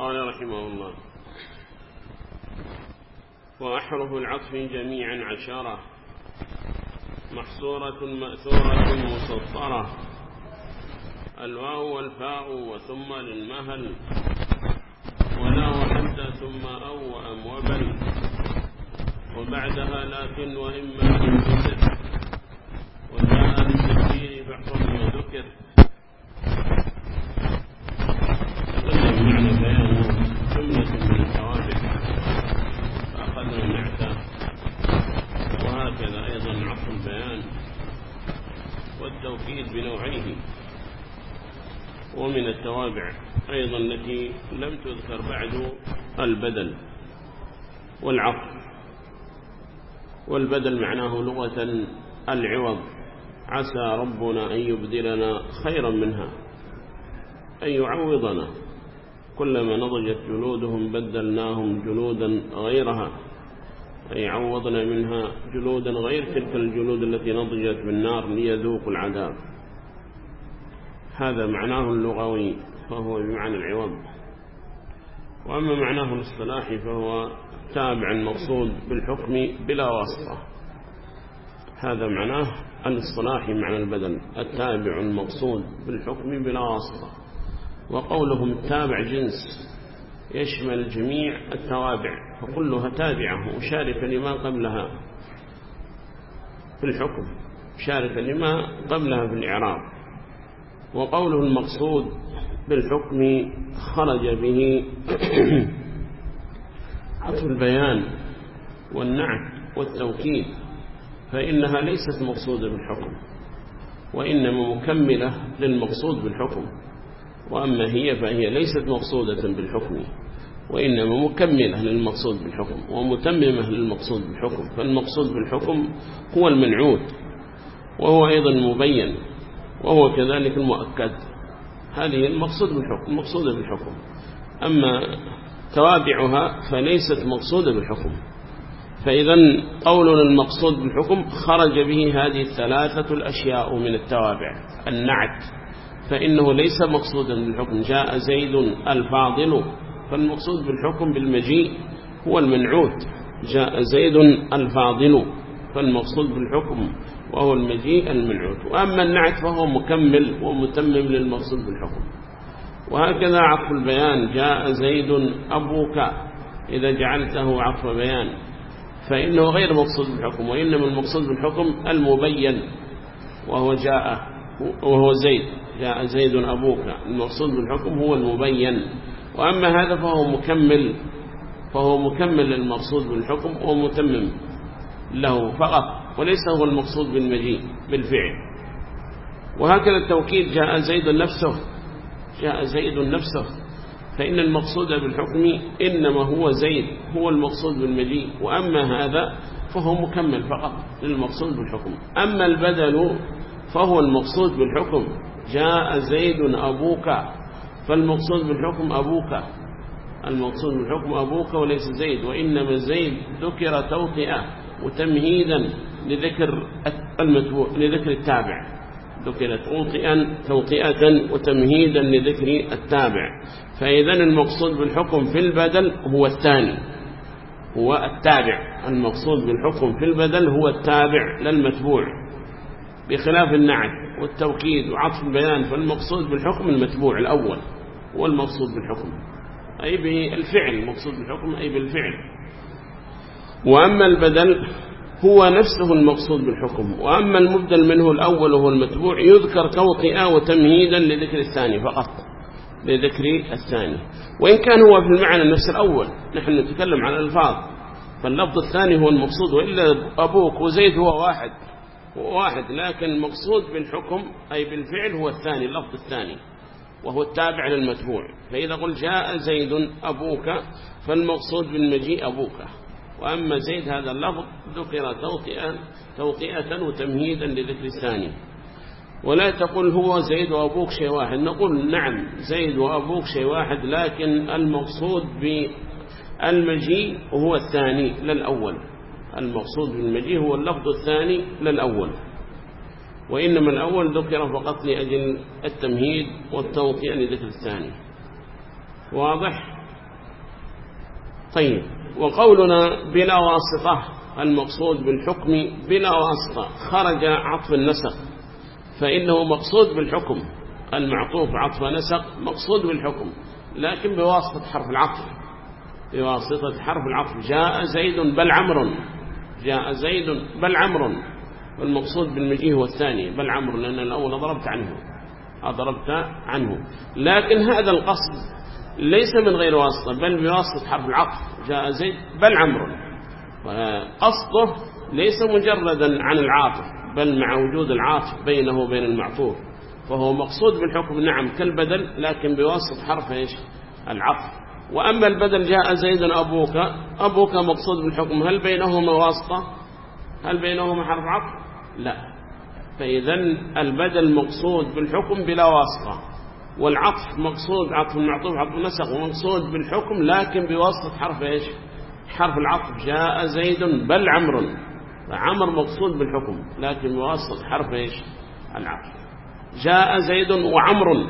قال رحمه الله وأحرف العطف جميعا عشرة محصورة مأثورة مسطرة الواو والفاء وثم للمهل ولا وحتى ثم أو وأم وبل وبعدها لكن وإما تسر وجاء للتكبير بعضهم ذكر تقدم معنى بيان جملة من الثوابت فأخذنا النعتة وهكذا أيضا عطف البيان والتوكيد بنوعيه. ومن التوابع أيضا التي لم تذكر بعد البدل والعطف. والبدل معناه لغة العوض. عسى ربنا أن يبدلنا خيرا منها أن يعوضنا. كلما نضجت جلودهم بدلناهم جلودا غيرها. أي عوضنا منها جلودا غير تلك الجلود التي نضجت بالنار ليذوقوا العذاب. هذا معناه اللغوي فهو بمعنى العوض. وأما معناه الاصطلاحي فهو تابع المقصود بالحكم بلا واسطة. هذا معناه الاصطلاحي معنى البدل التابع المقصود بالحكم بلا واسطة. وقولهم التابع جنس. يشمل جميع التوابع فكلها تابعة مشاركة لما قبلها في الحكم مشاركة لما قبلها في الإعراب. وقوله المقصود بالحكم خرج به عطف البيان والنعت والتوكيد فإنها ليست مقصودة بالحكم وإنما مكملة للمقصود بالحكم. وأما هي فهي ليست مقصودة بالحكم. وإنما مكملة للمقصود بالحكم ومتممة للمقصود بالحكم فالمقصود بالحكم هو المنعود وهو أيضا مبين وهو كذلك المؤكد. هذه المقصود بالحكم المقصودة بالحكم. أما توابعها فليست مقصودة بالحكم. فإذا قولنا المقصود بالحكم خرج به هذه الثلاثة الأشياء من التوابع. النعت فإنه ليس مقصودا بالحكم. جاء زيد الفاضل فالمقصود بالحكم بالمجيء هو المنعوت. جاء زيد الفاضل فالمقصود بالحكم وهو المجيء المنعوت. وأما النعت فهو مكمل ومتمم للمقصود بالحكم. وهكذا عطف البيان. جاء زيد أبوك إذا جعلته عطف بيان. فإنه غير مقصود بالحكم وإنما المقصود بالحكم المبين وهو جاء وهو زيد. جاء زيد أبوك. المقصود بالحكم هو المبين. وأما هذا فهو مكمل فهو مكمل للمقصود بالحكم ومتمم له فقط وليس هو المقصود بالمجيء بالفعل. وهكذا التوكيد جاء زيد نفسه جاء زيد نفسه فإن المقصود بالحكم إنما هو زيد هو المقصود بالمجيء وأما هذا فهو مكمل فقط للمقصود بالحكم. أما البدل فهو المقصود بالحكم. جاء زيد أبوك فالمقصود بالحكم أبوك المقصود بالحكم أبوك وليس زيد وإنما زيد ذكر توطئة وتمهيدا لذكر المتبوع لذكر التابع. ذكرت توطئا توطئة وتمهيدا لذكر التابع. فإذا المقصود بالحكم في البدل هو الثاني هو التابع. المقصود بالحكم في البدل هو التابع للمتبوع بخلاف النعت والتوكيد وعطف البيان فالمقصود بالحكم المتبوع الأول. هو المقصود بالحكم. أي بالفعل المقصود بالحكم أي بالفعل. وأما البدل هو نفسه المقصود بالحكم. وأما المبدل منه الأول وهو المتبوع يذكر توطئة وتمهيدا لذكر الثاني فقط لذكر الثاني. وإن كان هو في المعنى نفس الأول نحن نتكلم عن الألفاظ. فاللفظ الثاني هو المقصود وإلا أبوك وزيد هو واحد واحد. لكن المقصود بالحكم أي بالفعل هو الثاني اللفظ الثاني. وهو التابع للمتبوع. فإذا قل جاء زيد أبوك فالمقصود بالمجيء أبوك. وأما زيد هذا اللفظ ذكر توطئة, توطئة وتمهيدا لذكر الثاني. ولا تقول هو زيد وأبوك شيء واحد. نقول نعم زيد وأبوك شيء واحد لكن المقصود بالمجيء هو الثاني للأول. المقصود بالمجيء هو اللفظ الثاني للأول. وإنما الأول ذكر فقط لأجل التمهيد والتوطئة لذكر الثاني. واضح؟ طيب وقولنا بلا واسطة المقصود بالحكم بلا واسطة خرج عطف النسق فإنه مقصود بالحكم المعطوف عطف نسق مقصود بالحكم لكن بواسطة حرف العطف بواسطة حرف العطف جاء زيد بل عمر جاء زيد بل عمر والمقصود بالمجيه هو الثاني بل عمر لأن الأول ضربت عنه. أضربت عنه. لكن هذا القصد ليس من غير واسطة بل بواسطة حرف العطف. جاء زيد بل عمر قصده ليس مجردا عن العاطف بل مع وجود العاطف بينه وبين المعطوف. فهو مقصود بالحكم نعم كالبدل لكن بواسطة حرف إيش؟ العطف. وأما البدل جاء زيد أبوك. أبوك مقصود بالحكم. هل بينهما واسطة؟ هل بينهما حرف عطف؟ لا. فإذا البدل مقصود بالحكم بلا واسطة والعطف مقصود عطف المعطوف عطف النسق ومقصود بالحكم لكن بواسطة حرف إيش؟ حرف العطف. جاء زيد بل عمر فعمر مقصود بالحكم لكن بواسطة حرف إيش؟ العطف. جاء زيد وعمر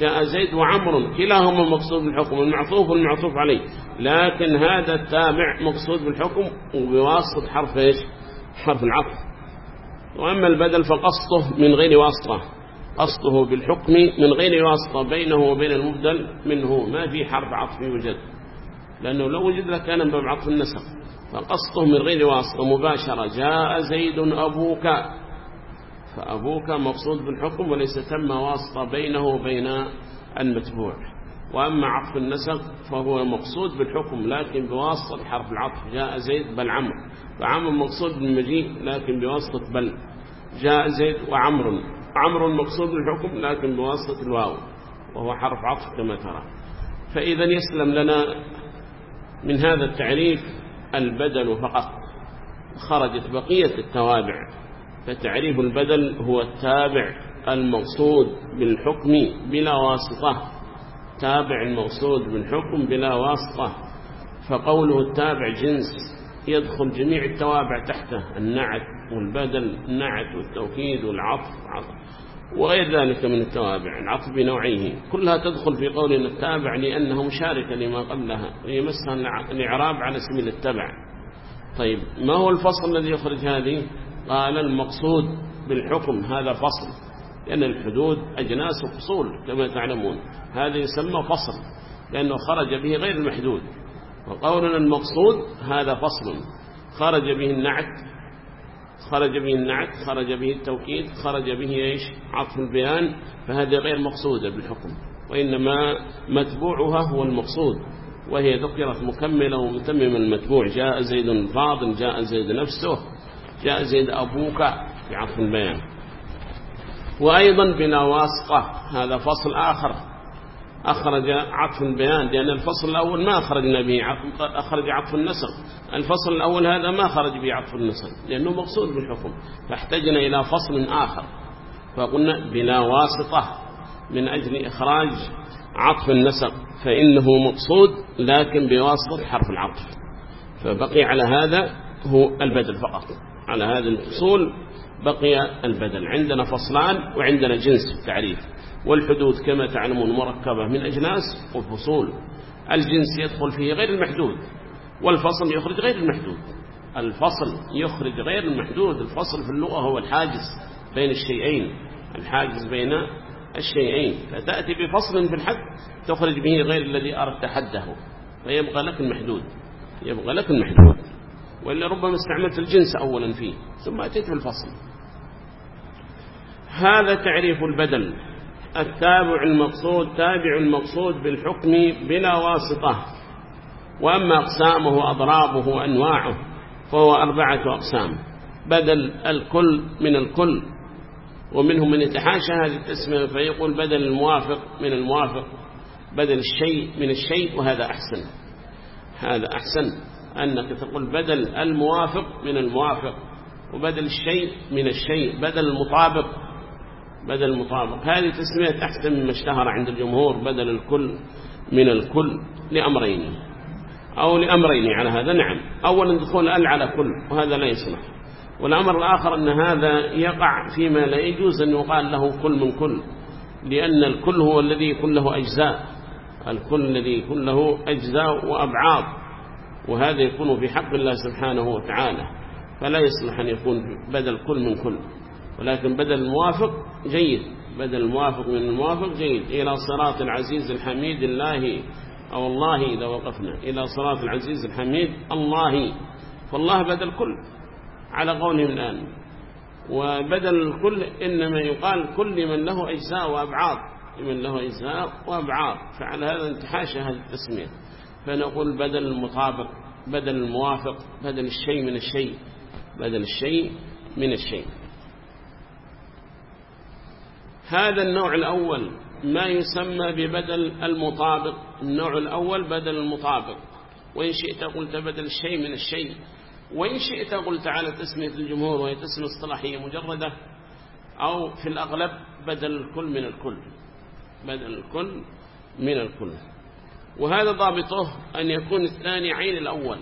جاء زيد وعمر كلاهما مقصود بالحكم المعطوف والمعطوف عليه. لكن هذا التابع مقصود بالحكم وبواسطة حرف إيش؟ حرف العطف. وأما البدل فقصده من غير واسطة. قصده بالحكم من غير واسطة بينه وبين المبدل منه ما في حرف عطف يوجد. لأنه لو وجد لكان باب عطف النسق فقصده من غير واسطة مباشرة. جاء زيد أبوك. فأبوك مقصود بالحكم وليس تم واسطة بينه وبين المتبوع. وأما عطف النسق فهو مقصود بالحكم لكن بواسطة حرف العطف جاء زيد بل عمر فعمر مقصود بالمجيء لكن بواسطة بل جاء زيد وعمر عمر مقصود بالحكم لكن بواسطة الواو وهو حرف عطف كما ترى. فإذا يسلم لنا من هذا التعريف البدل فقط. خرجت بقية التوابع فتعريف البدل هو التابع المقصود بالحكم بلا واسطة. تابع المقصود بالحكم بلا واسطة فقوله التابع جنس يدخل جميع التوابع تحته النعت والبدل النعت والتوكيد والعطف وغير ذلك من التوابع العطف بنوعيه. كلها تدخل في قولنا التابع لأنها مشاركة لما قبلها ويمسها الإعراب على سبيل التبع طيب ما هو الفصل الذي يخرج هذه؟ قال المقصود بالحكم هذا فصل. لأن الحدود أجناس وفصول كما تعلمون. هذا يسمى فصل لأنه خرج به غير المحدود. وقولنا المقصود هذا فصل. خرج به النعت خرج به النعت خرج به التوكيد خرج به إيش؟ عطف البيان فهذه غير مقصودة بالحكم. وإنما متبوعها هو المقصود وهي ذكرت مكملة ومتمم المتبوع جاء زيد الفاضل جاء زيد نفسه جاء زيد أبوك في عطف البيان. وأيضا بلا واسطة هذا فصل آخر. أخرج عطف البيان لأن الفصل الأول ما أخرجنا به أخرج عطف النسق الفصل الأول هذا ما خرج به عطف النسق لأنه مقصود بالحكم. فاحتجنا إلى فصل آخر. فقلنا بلا واسطة من أجل إخراج عطف النسق فإنه مقصود لكن بواسطة حرف العطف. فبقي على هذا هو البدل فقط. على هذا الفصول بقي البدل عندنا فصلان وعندنا جنس التعريف والحدود كما تعلمون مركبة من أجناس وفصول. الجنس يدخل فيه غير المحدود والفصل يخرج غير المحدود. الفصل يخرج غير المحدود. الفصل في اللغة هو الحاجز بين الشيئين الحاجز بين الشيئين. فتأتي بفصل في الحد تخرج به غير الذي أردت حده فيبقى لك المحدود يبقى لك المحدود. وإلا ربما استعملت الجنس أولا فيه ثم أتيت بالفصل. هذا تعريف البدل. التابع المقصود تابع المقصود بالحكم بلا واسطة. وأما أقسامه وأضرابه وأنواعه فهو أربعة أقسام. بدل الكل من الكل. ومنهم من يتحاشى هذه التسمية فيقول بدل الموافق من الموافق بدل الشيء من الشيء وهذا أحسن. هذا أحسن. أنك تقول بدل الموافق من الموافق وبدل الشيء من الشيء بدل المطابق بدل المطابق. هذه تسمية أحسن مما اشتهر عند الجمهور بدل الكل من الكل لأمرين. أو لأمرين على هذا نعم. أولا دخول ال على كل وهذا لا يصلح والأمر الآخر أن هذا يقع فيما لا يجوز أن يقال له كل من كل لأن الكل هو الذي يكون له أجزاء. الكل الذي يكون له أجزاء وأبعاض وهذا يكون في حق الله سبحانه وتعالى. فلا يصلح أن يكون بدل كل من كل. ولكن بدل الموافق جيد. بدل الموافق من الموافق جيد. إلى صراط العزيز الحميد الله أو الله إذا وقفنا. إلى صراط العزيز الحميد الله. فالله بدل كل على قولهم الآن. وبدل الكل إنما يقال كل من له أجزاء وأبعاض لمن له أجزاء وأبعاض فعلى هذا انتحاش هذه التسمية. فنقول بدل المطابق بدل الموافق بدل الشيء من الشيء بدل الشيء من الشيء. هذا النوع الأول ما يسمى ببدل المطابق. النوع الأول بدل المطابق. وإن شئت قلت بدل الشيء من الشيء. وإن شئت قلت على تسمية الجمهور وهي تسمية اصطلاحية مجردة. أو في الأغلب بدل الكل من الكل. بدل الكل من الكل. وهذا ضابطه أن يكون الثاني عين الأول.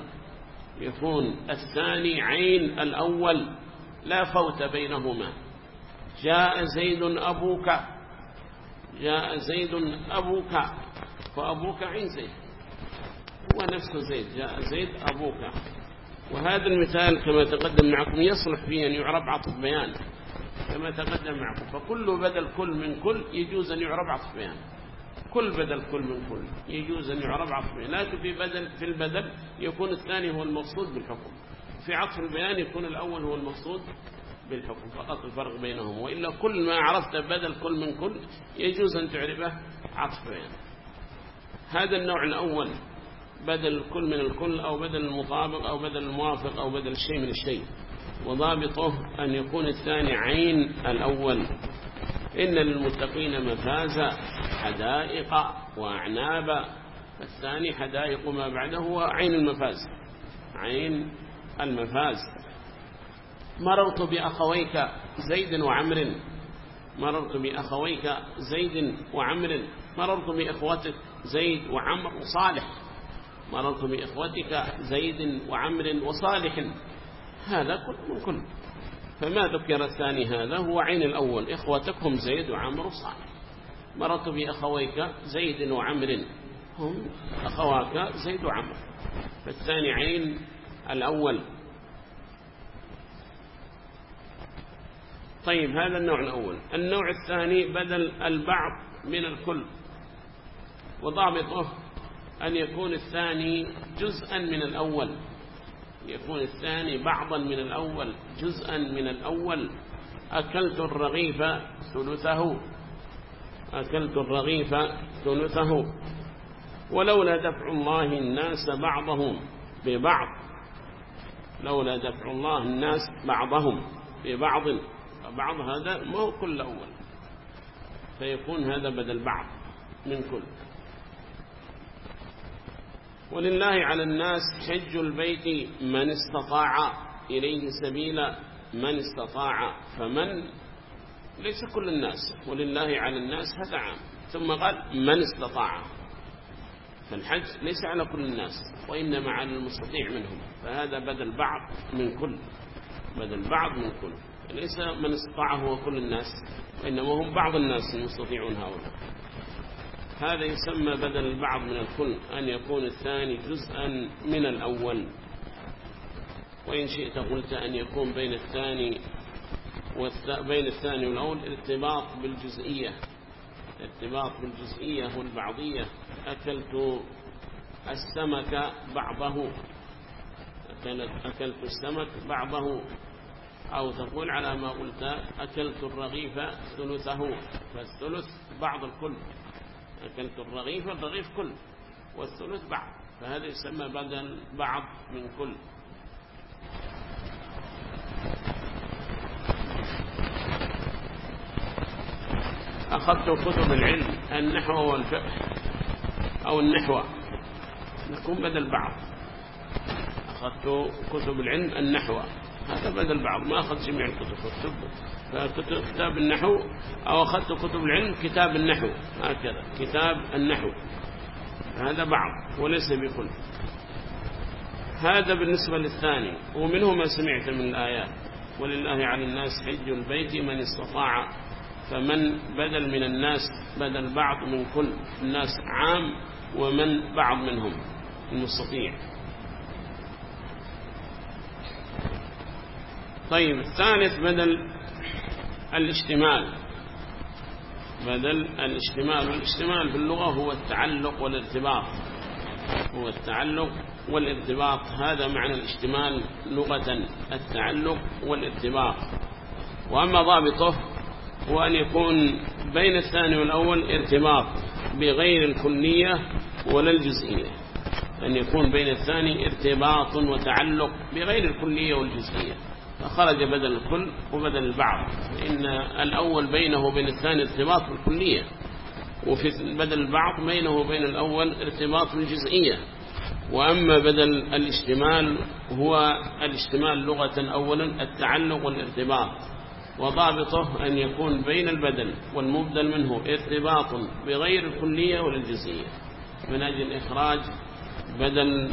يكون الثاني عين الأول. لا فوت بينهما. جاء زيد أبوك جاء زيد أبوك فأبوك عين زيد. هو نفسه زيد جاء زيد أبوك. وهذا المثال كما تقدم معكم يصلح فيه أن يعرب عطف بيان. كما تقدم معكم فكل بدل كل من كل يجوز أن يعرب عطف بيان. كل بدل كل من كل يجوز أن يعرب عطف بيان. لكن في بدل في البدل يكون الثاني هو المقصود بالحكم. في عطف البيان يكون الأول هو المقصود بالحكم فقط الفرق بينهم. وإلا كل ما عرفت بدل كل من كل يجوز أن تعرفه عطف بيان هذا النوع الأول بدل الكل من الكل أو بدل المطابق أو بدل الموافق أو بدل الشيء من الشيء. وضابطه أن يكون الثاني عين الأول. إن للمتقين مفازا حدائق وأعنابا الثاني حدائق ما بعده هو عين المفاز. عين المفاز. مررت بأخويك زيد وعمر. مررت بأخويك زيد وعمر. مررت بإخوتك زيد وعمر وصالح. مررت بإخوتك زيد وعمر وصالح. هذا كل من كل. فما ذكر الثاني هذا هو عين الأول. إخوتك هم زيد وعمر وصالح. مررت بأخويك زيد وعمر. هم أخواك زيد وعمر. فالثاني عين الأول. طيب هذا النوع الأول. النوع الثاني بدل البعض من الكل. وضابطه أن يكون الثاني جزءا من الأول. يكون الثاني بعضا من الأول جزءا من الأول. أكلت الرغيف ثلثه. أكلت الرغيف ثلثه. ولولا دفع الله الناس بعضهم ببعض. لولا دفع الله الناس بعضهم ببعض. بعض هذا ما هو كل أول فيكون هذا بدل بعض من كل. ولله على الناس حج البيت من استطاع إليه سبيلا من استطاع فمن ليس كل الناس. ولله على الناس هذا عام. ثم قال من استطاع. فالحج ليس على كل الناس وإنما على المستطيع منهم. فهذا بدل بعض من كل. بدل بعض من كل. ليس من استطاع هو كل الناس وإنما هم بعض الناس المستطيعون هؤلاء. هذا يسمى بدل البعض من الكل أن يكون الثاني جزءا من الأول. وإن شئت قلت أن يكون بين الثاني بين الثاني والأول ارتباط بالجزئية. ارتباط بالجزئية والبعضية. أكلت السمك بعضه. أكلت السمك بعضه. أو تقول على ما قلت أكلت الرغيف ثلثه فالثلث بعض الكل. أكلت الرغيف الرغيف كل والثلث بعض. فهذا يسمى بدل بعض من كل. أخذت كتب العلم النحو والفقه أو النحو. نكون بدل بعض. أخذت كتب العلم النحو. هذا بدل بعض ما أخذ جميع الكتب. فكتب كتاب النحو أو أخذت كتب العلم كتاب النحو. هكذا كتاب النحو. هذا بعض وليس بكل. هذا بالنسبة للثاني. ومنه ما سمعت من الآيات. ولله على الناس حج البيت من استطاع فمن بدل من الناس بدل بعض من كل الناس عام ومن بعض منهم المستطيع. طيب الثالث بدل الاشتمال بدل الاشتمال والاشتمال في اللغة هو التعلق والارتباط. هو التعلق والارتباط. هذا معنى الاشتمال لغة التعلق والارتباط. وأما ضابطه هو أن يكون بين الثاني والأول ارتباط بغير الكلية ولا الجزئية. أن يكون بين الثاني ارتباط وتعلق بغير الكلية والجزئية. فخرج بدل الكل وبدل البعض. إن الأول بينه وبين الثاني ارتباط بالكلية وفي بدل البعض بينه وبين الأول ارتباط بالجزئية. وأما بدل الاشتمال هو الاشتمال لغة أولا التعلق والارتباط. وضابطه أن يكون بين البدل والمبدل منه ارتباط بغير الكلية والجزئية من أجل إخراج بدل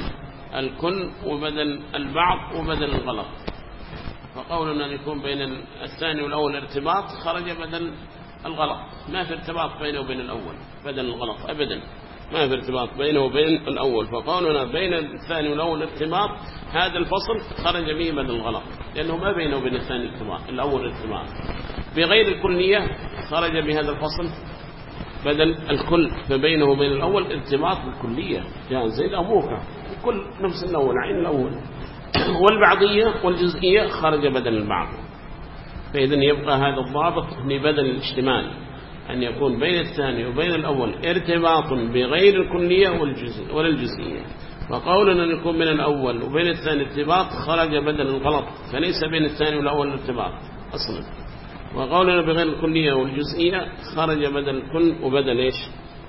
الكل وبدل البعض وبدل الغلط. فقولنا أن يكون بين الثاني والأول ارتباط خرج بدل الغلط. ما في ارتباط بينه وبين الأول. بدل الغلط أبدا. ما في ارتباط بينه وبين الأول. فقولنا بين الثاني والأول ارتباط هذا الفصل خرج به بدل الغلط. لأنه ما بينه وبين الثاني ارتباط الأول ارتباط. بغير الكلية خرج بهذا الفصل بدل الكل. فبينه وبين الأول ارتباط بالكلية. يعني زي الأبوك كل نفس الأول عين الأول. والبعضية والجزئية خرج بدل البعض. فإذا يبقى هذا الضابط لبدل الاشتمال أن يكون بين الثاني وبين الأول ارتباط بغير الكلية والجزء ولا الجزئية وقولنا أن يكون بين الأول وبين الثاني ارتباط خرج بدل الغلط فليس بين الثاني والأول ارتباط أصلا. وقولنا بغير الكلية والجزئية خرج بدل الكل وبدل إيش؟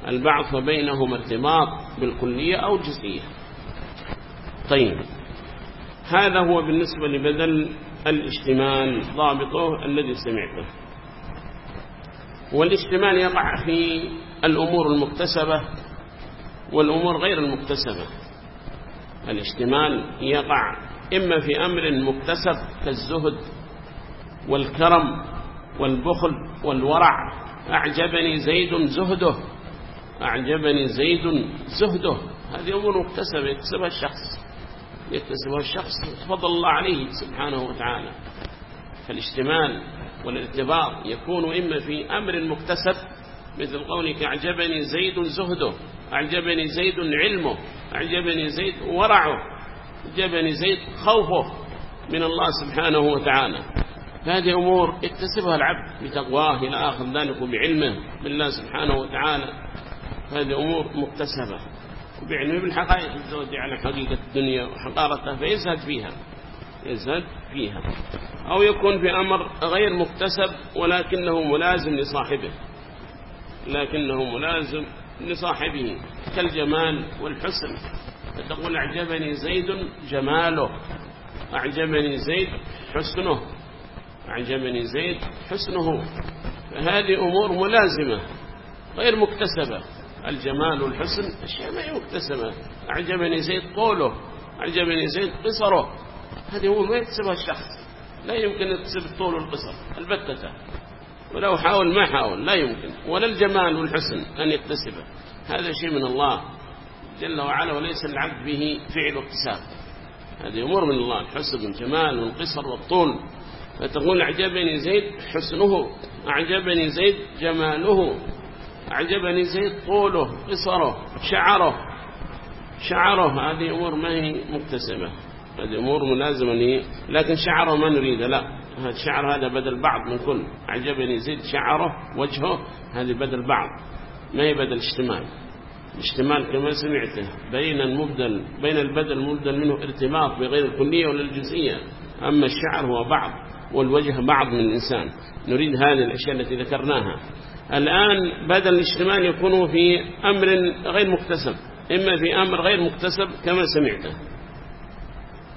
البعض فبينهما ارتباط بالكلية أو الجزئية. طيب. هذا هو بالنسبة لبدل الاشتمال ضابطه الذي سمعته. والاشتمال يقع في الأمور المكتسبة والأمور غير المكتسبة. الاشتمال يقع إما في أمر مكتسب كالزهد والكرم والبخل والورع. أعجبني زيد زهده أعجبني زيد زهده. هذه أمور مكتسبة يكتسبها الشخص. يكتسبها الشخص فضل الله عليه سبحانه وتعالى. فالاشتمال والارتباط يكون إما في أمر مكتسب مثل قولك أعجبني زيد زهده أعجبني زيد علمه أعجبني زيد ورعه أعجبني زيد خوفه من الله سبحانه وتعالى. هذه أمور اكتسبها العبد بتقواه إلى آخر ذلك وبعلمه بالله سبحانه وتعالى. هذه أمور مكتسبة. وبعلمه بالحقائق الزوج على حقيقة الدنيا وحقارتها فيزهد فيها يزهد فيها. أو يكون في أمر غير مكتسب ولكنه ملازم لصاحبه لكنه ملازم لصاحبه كالجمال والحسن. فتقول أعجبني زيد جماله أعجبني زيد حسنه أعجبني زيد حسنه. فهذه أمور ملازمة غير مكتسبة. الجمال والحسن أشياء ما مكتسبة أعجبني زيد طوله أعجبني زيد قصره. هذه أمور ما يكتسبها الشخص. لا يمكن يكتسب الطول والقصر البتة. ولو حاول ما حاول لا يمكن. ولا الجمال والحسن أن يكتسبه. هذا شيء من الله جل وعلا وليس العبد به فعل واكتساب. هذه أمور من الله الحسن والجمال والقصر والطول. فتقول أعجبني زيد حسنه أعجبني زيد جماله. أعجبني زيد طوله قصره شعره. شعره هذه أمور ما هي مكتسبة. هذه أمور ملازمة لكن شعره ما نريده لا. هذا الشعر هذا بدل بعض من كل. أعجبني زيد شعره وجهه هذه بدل بعض. ما هي بدل اشتمال الاشتمال كما سمعته. بين المبدل بين البدل المبدل منه ارتباط بغير الكلية ولا الجزئية. أما الشعر هو بعض والوجه بعض من الإنسان. نريد هذه الأشياء التي ذكرناها. الآن بدل الاشتمال يكون في أمر غير مكتسب إما في أمر غير مكتسب كما سمعته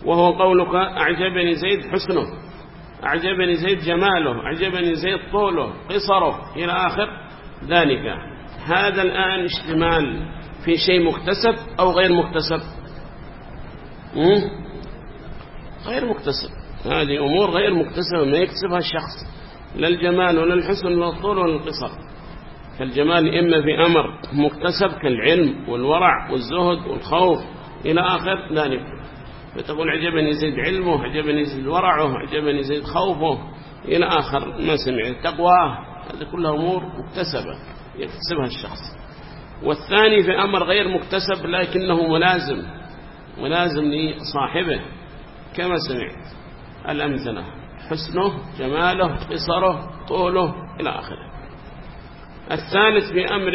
وهو قولك أعجبني زيد حسنه أعجبني زيد جماله أعجبني زيد طوله قصره إلى آخر ذلك. هذا الآن اشتمال في شيء مكتسب أو غير مكتسب؟ غير مكتسب. هذه أمور غير مكتسبة ما يكتسبها الشخص. لا الجمال ولا الحسن ولا الطول ولا القصر فالجمال إما في أمر مكتسب كالعلم والورع والزهد والخوف إلى آخر ذلك فتقول عجبني زيد علمه عجبني زيد ورعه عجبني زيد خوفه إلى آخر ما سمع. تقواه هذه كلها أمور مكتسبة يكتسبها الشخص. والثاني في أمر غير مكتسب لكنه ملازم ملازم لصاحبه كما سمعت. الأمثلة. حسنه جماله قصره طوله إلى آخره. الثالث في أمر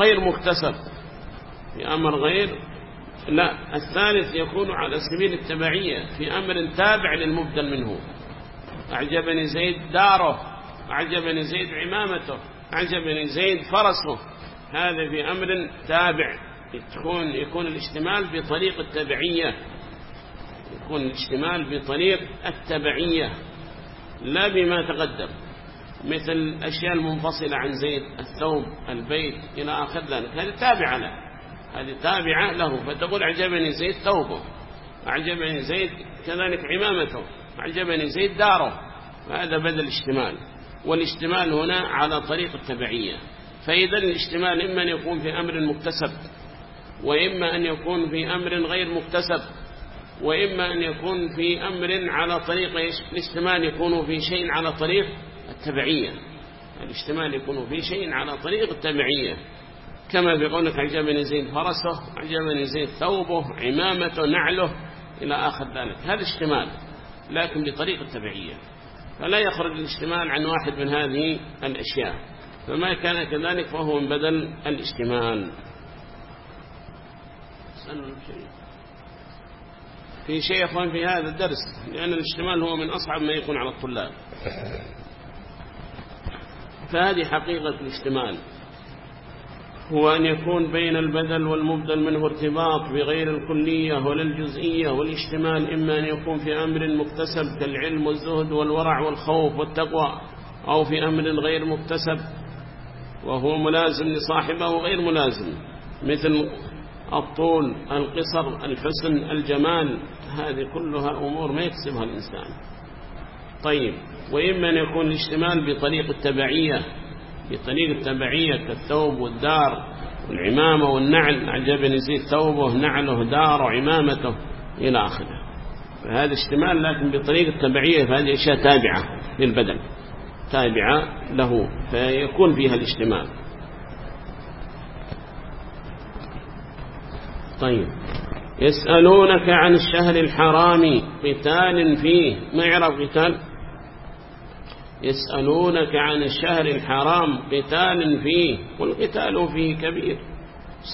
غير مكتسب في أمر غير لا الثالث يكون على سبيل التبعية في أمر تابع للمبدل منه. أعجبني زيد داره أعجبني زيد عمامته أعجبني زيد فرسه. هذا في أمر تابع. يكون, يكون الاشتمال بطريق التبعية. يكون الاشتمال بطريق التبعية لا بما تقدم مثل الأشياء المنفصلة عن زيد الثوب البيت إلى آخر ذلك. هذه تابعة له هذه تابعة له فتقول أعجبني زيد ثوبه أعجبني زيد كذلك عمامته أعجبني زيد داره. هذا بدل اشتمال والاشتمال هنا على طريق التبعية. فإذا الاشتمال إما أن يكون في أمر مكتسب وإما أن يكون في أمر غير مكتسب. وإما أن يكون في أمر على طريق الاشتمال يكون في شيء على طريق التبعية. الاشتمال يكون في شيء على طريق التبعية. كما في قولك عجبني زيد فرسه عجبني زيد ثوبه عمامته نعله إلى آخر ذلك. هذا اشتمال لكن بطريق التبعية. فلا يخرج الاشتمال عن واحد من هذه الأشياء. فما كان كذلك فهو من بدل الاشتمال في شيء أخوان في هذا الدرس لأن الاشتمال هو من أصعب ما يكون على الطلاب. فهذه حقيقة الاشتمال هو أن يكون بين البدل والمبدل منه ارتباط بغير الكلية ولا الجزئية والاشتمال إما أن يكون في أمر مكتسب كالعلم والزهد والورع والخوف والتقوى أو في أمر غير مكتسب وهو ملازم لصاحبه وغير ملازم مثل الطول القصر الحسن الجمال هذه كلها أمور ما يكسبها الإنسان. طيب وإما أن يكون الاشتمال بطريق التبعية بطريق التبعية كالثوب والدار والعمامة والنعل عجبني زيد ثوبه نعله داره عمامته إلى آخره. فهذا اشتمال لكن بطريق التبعية فهذه أشياء تابعة للبدن تابعة له فيكون فيها الاشتمال طيب. يسألونك عن الشهر الحرام قتال فيه. ما يعرف قتال؟ يسألونك عن الشهر الحرام قتال فيه. والقتال فيه كبير.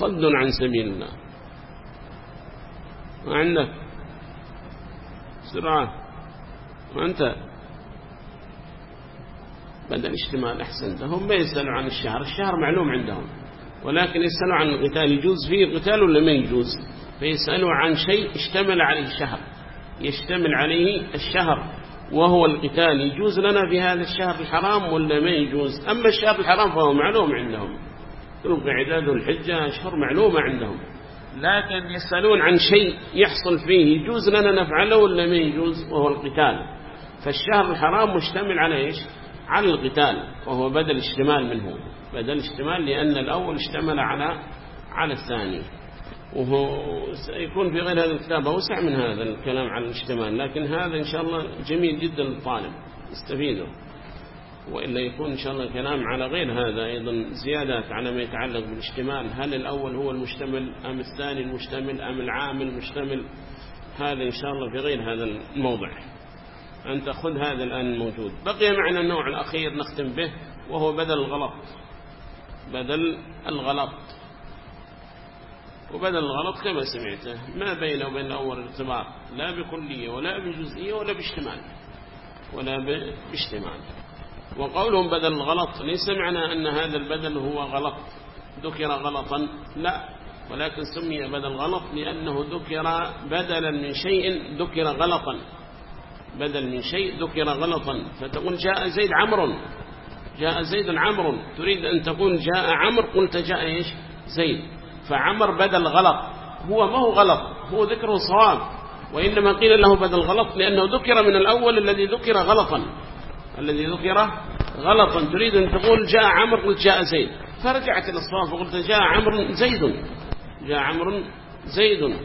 صد عن سبيل الله. ما عندك؟ سرعة. وأنت بدأ الاشتمال أحسن هم ما يسألوا عن الشهر. الشهر معلوم عندهم. ولكن يسألوا عن القتال يجوز فيه قتال ولا ما يجوز؟ فيسألوا عن شيء اشتمل عليه الشهر. يشتمل عليه الشهر. وهو القتال. يجوز لنا في هذا الشهر الحرام ولا ما يجوز؟ أما الشهر الحرام فهو معلوم عندهم. عداد الحجة أشهر معلومة عندهم. لكن يسألون عن شيء يحصل فيه. يجوز لنا نفعله ولا ما يجوز؟ وهو القتال. فالشهر الحرام مشتمل على إيش؟ على القتال. وهو بدل اشتمال منه. بدل اشتمال لأن الأول اشتمل على على الثاني. وهو سيكون في غير هذا الكتاب أوسع من هذا الكلام عن الاشتمال. لكن هذا إن شاء الله جميل جدا للطالب يستفيده. وإلا يكون إن شاء الله كلام على غير هذا أيضا زيادات على ما يتعلق بالاشتمال. هل الأول هو المشتمل أم الثاني المشتمل أم العامل المشتمل؟ هذا إن شاء الله في غير هذا الموضع. أن تأخذ هذا الآن موجود. بقي معنا النوع الأخير نختم به وهو بدل الغلط. بدل الغلط. وبدل الغلط كما سمعته ما بينه وبين الأول ارتباط لا بكلية ولا بجزئية ولا باشتمال ولا باشتمال وقولهم بدل الغلط ليس معنى أن هذا البدل هو غلط ذكر غلطا لا. ولكن سمي بدل غلط لأنه ذكر بدلا من شيء ذكر غلطا. بدل من شيء ذكر غلطا. فتقول جاء زيد عمر جاء زيد عمر تريد أن تقول جاء عمر قلت جاء إيش؟ زيد. فعمر بدل غلط هو ما هو غلط؟ هو ذكره صواب. وإنما قيل له بدل غلط لأنه ذكر من الأول الذي ذكر غلطا. الذي ذكر غلطا. تريد أن تقول جاء عمر قلت جاء زيد. فرجعت إلى الصواب وقلت جاء عمر زيد. جاء عمر زيد.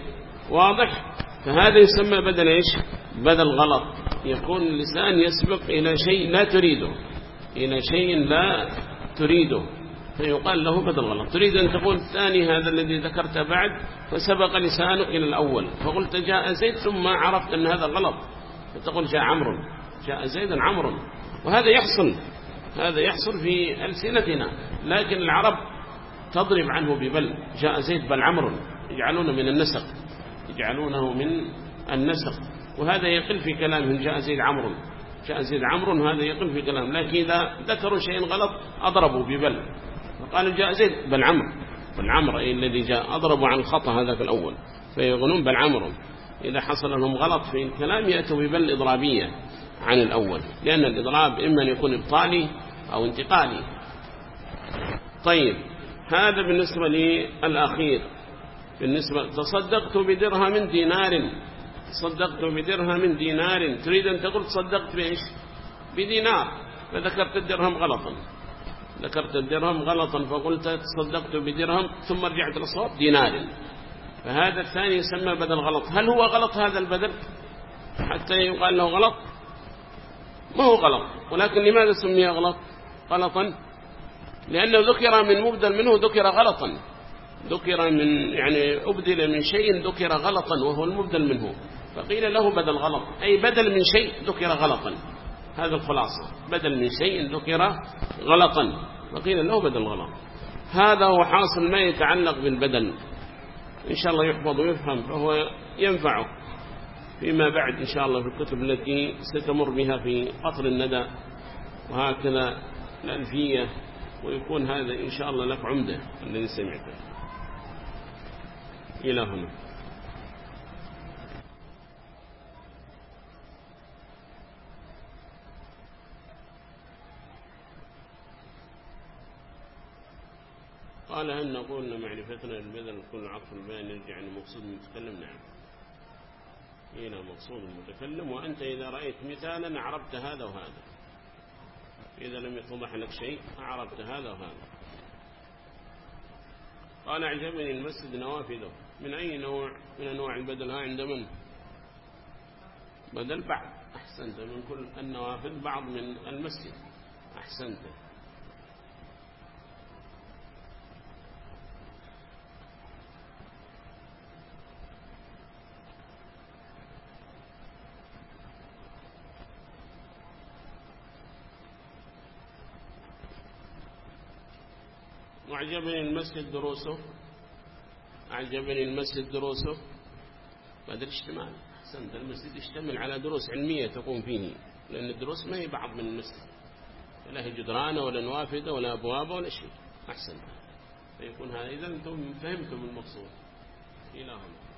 واضح؟ فهذا يسمى بدل إيش؟ بدل غلط. يكون اللسان يسبق إلى شيء لا تريده. إلى شيء لا تريده. فيقال له بدل غلط تريد أن تقول الثاني هذا الذي ذكرته بعد فسبق لسانك إلى الأول. فقلت جاء زيد ثم عرفت أن هذا غلط. فتقول جاء عمرو. جاء زيد عمرو. وهذا يحصل. هذا يحصل في ألسنتنا. لكن العرب تضرب عنه ببل. جاء زيد بل عمرو. يجعلونه من النسق يجعلونه من النسق وهذا يقل في كلامهم. جاء زيد عمرو. جاء زيد عمرو هذا يقل في كلام لكن إذا ذكروا شيء غلط أضربوا ببل. فقالوا جاء زيد بل عمرو بل عمرو الذي جاء أضربوا عن الخطأ هذا في الأول. فيقولون بل عمرو. إذا حصل لهم غلط في الكلام يأتوا ببل إضرابية عن الأول لأن الإضراب إما أن يكون إبطالي أو انتقالي. طيب هذا بالنسبة للأخير. بالنسبة تصدقت بدرهم دينار. تصدقت بدرهم دينار. تريد أن تقول تصدقت بإيش؟ بدينار. فذكرت الدرهم غلطا. ذكرت الدرهم غلطا فقلت تصدقت بدرهم ثم رجعت للصواب دينار. فهذا الثاني يسمى بدل غلط. هل هو غلط هذا البدل؟ حتى يقال له غلط. ما هو غلط؟ ولكن لماذا سمي غلط؟ غلطا؟ لأنه ذكر من مبدل منه ذكر غلطا. ذكر من يعني أبدل من شيء ذكر غلطا وهو المبدل منه. فقيل له بدل غلط. أي بدل من شيء ذكر غلطا. هذا الخلاصة. بدل من شيء ذكر غلطا. فقيل له بدل غلط. هذا هو حاصل ما يتعلق بالبدل إن شاء الله يحفظ ويفهم فهو ينفعه. فيما بعد إن شاء الله في الكتب التي ستمر بها في قطر الندى. وهكذا الألفية. ويكون هذا إن شاء الله لك عمدة. الذي سمعته. إلى هنا. قال هل نقول أن معرفتنا للبدل كل عطف البيان يرجع لمقصود المتكلم. نعم. إلى مقصود المتكلم. وأنت إذا رأيت مثالا عرفت هذا وهذا. إذا لم يتضح لك شيء عرفت هذا وهذا. قال أعجبني المسجد نوافذه. من أي نوع؟ من أنواع البدل ها عند من؟ بدل بعض. أحسنت من كل النوافذ بعض من المسجد. أحسنت. أعجبني المسجد دروسه. أعجبني المسجد دروسه. بدل اشتمال أحسنت المسجد يشتمل على دروس علمية تقوم فيه لأن الدروس ما هي بعض من المسجد. لا هي جدرانة ولا نوافذة ولا أبواب ولا شيء. أحسن فيكون هذا إذا أنتم فهمتم المقصود. إلى هنا.